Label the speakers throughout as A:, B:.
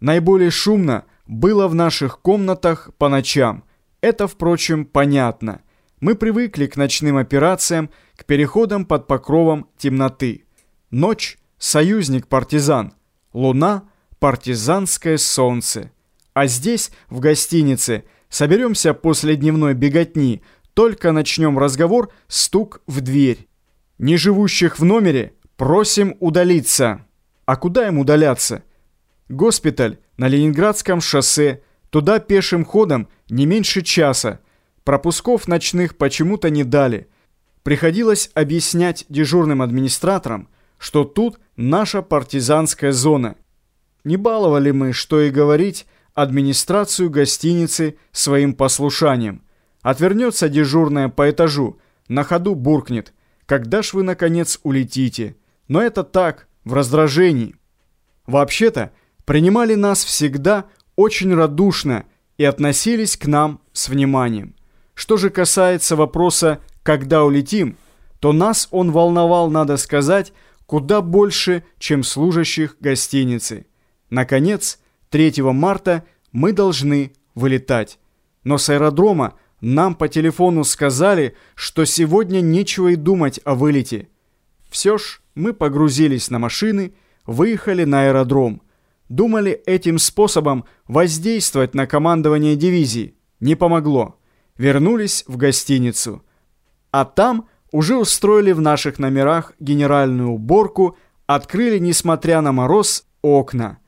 A: Наиболее шумно было в наших комнатах по ночам. Это, впрочем, понятно. Мы привыкли к ночным операциям, к переходам под покровом темноты. Ночь – союзник-партизан. Луна – партизанское солнце. А здесь, в гостинице, соберемся после дневной беготни, только начнем разговор, стук в дверь. Не живущих в номере просим удалиться. А куда им удаляться? Госпиталь на Ленинградском шоссе, туда пешим ходом не меньше часа. Пропусков ночных почему-то не дали. Приходилось объяснять дежурным администраторам, что тут наша партизанская зона. Не баловали мы, что и говорить, администрацию гостиницы своим послушанием. Отвернется дежурная по этажу, на ходу буркнет. Когда ж вы, наконец, улетите? Но это так, в раздражении. Вообще-то, принимали нас всегда очень радушно и относились к нам с вниманием. Что же касается вопроса «когда улетим», то нас он волновал, надо сказать, куда больше, чем служащих гостиницы. Наконец, 3 марта мы должны вылетать. Но с аэродрома нам по телефону сказали, что сегодня нечего и думать о вылете. Все ж мы погрузились на машины, выехали на аэродром. Думали этим способом воздействовать на командование дивизии. Не помогло. Вернулись в гостиницу. А там уже устроили в наших номерах генеральную уборку, открыли, несмотря на мороз, окна.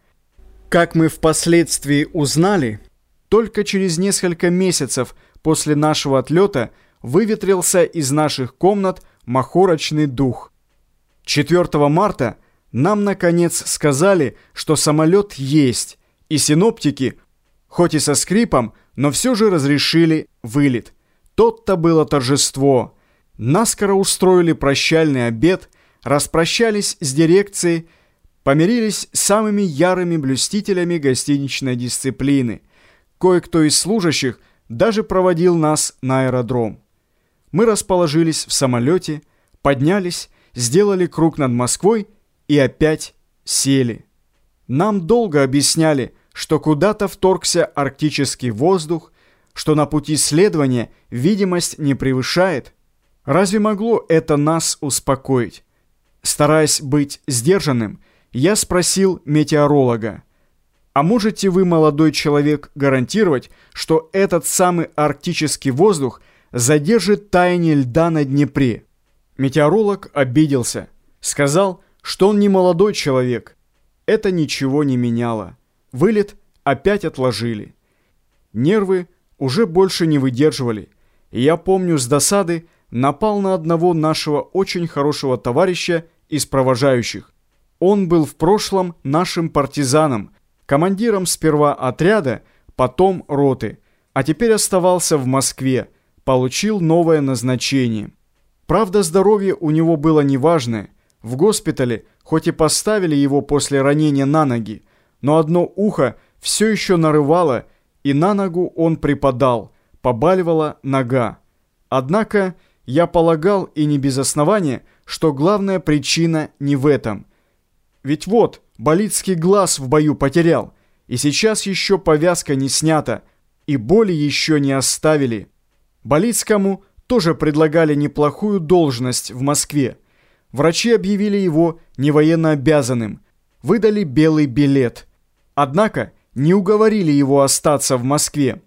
A: Как мы впоследствии узнали, только через несколько месяцев после нашего отлета выветрился из наших комнат махорочный дух. 4 марта нам, наконец, сказали, что самолет есть, и синоптики, хоть и со скрипом, но все же разрешили вылет. Тот-то было торжество. Наскоро устроили прощальный обед, распрощались с дирекцией, помирились с самыми ярыми блюстителями гостиничной дисциплины. Кое-кто из служащих даже проводил нас на аэродром. Мы расположились в самолете, поднялись, сделали круг над Москвой и опять сели. Нам долго объясняли, что куда-то вторгся арктический воздух, что на пути следования видимость не превышает. Разве могло это нас успокоить? Стараясь быть сдержанным, я спросил метеоролога. А можете вы, молодой человек, гарантировать, что этот самый арктический воздух задержит таяние льда на Днепре? Метеоролог обиделся. Сказал, что он не молодой человек. Это ничего не меняло. Вылет опять отложили. Нервы уже больше не выдерживали. Я помню с досады напал на одного нашего очень хорошего товарища из провожающих. Он был в прошлом нашим партизаном, командиром сперва отряда, потом роты, а теперь оставался в Москве, получил новое назначение. Правда, здоровье у него было неважное. В госпитале, хоть и поставили его после ранения на ноги, но одно ухо все еще нарывало, и на ногу он припадал, побаливала нога. Однако я полагал, и не без основания, что главная причина не в этом. Ведь вот, Болицкий глаз в бою потерял, и сейчас еще повязка не снята, и боли еще не оставили. Болицкому тоже предлагали неплохую должность в Москве. Врачи объявили его невоенно обязанным, выдали белый билет. Однако не уговорили его остаться в Москве.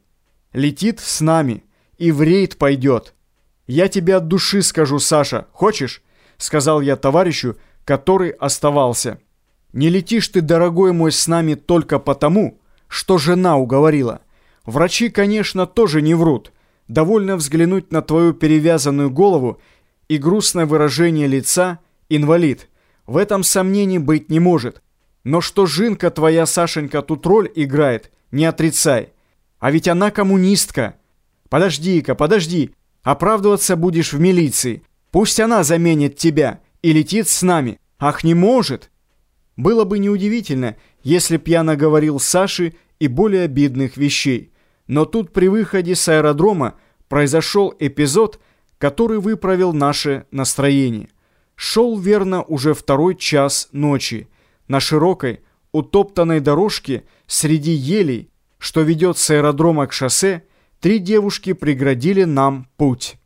A: Летит с нами и в рейд пойдет. «Я тебе от души скажу, Саша, хочешь?» Сказал я товарищу, который оставался. Не летишь ты, дорогой мой, с нами только потому, что жена уговорила. Врачи, конечно, тоже не врут. Довольно взглянуть на твою перевязанную голову и грустное выражение лица «инвалид». В этом сомнений быть не может. Но что жинка твоя, Сашенька, тут роль играет, не отрицай. А ведь она коммунистка. Подожди-ка, подожди. Оправдываться будешь в милиции. Пусть она заменит тебя и летит с нами. Ах, не может. Было бы неудивительно, если б я наговорил Саше и более обидных вещей. Но тут при выходе с аэродрома произошел эпизод, который выправил наше настроение. Шел верно уже второй час ночи. На широкой, утоптанной дорожке среди елей, что ведет с аэродрома к шоссе, три девушки преградили нам путь.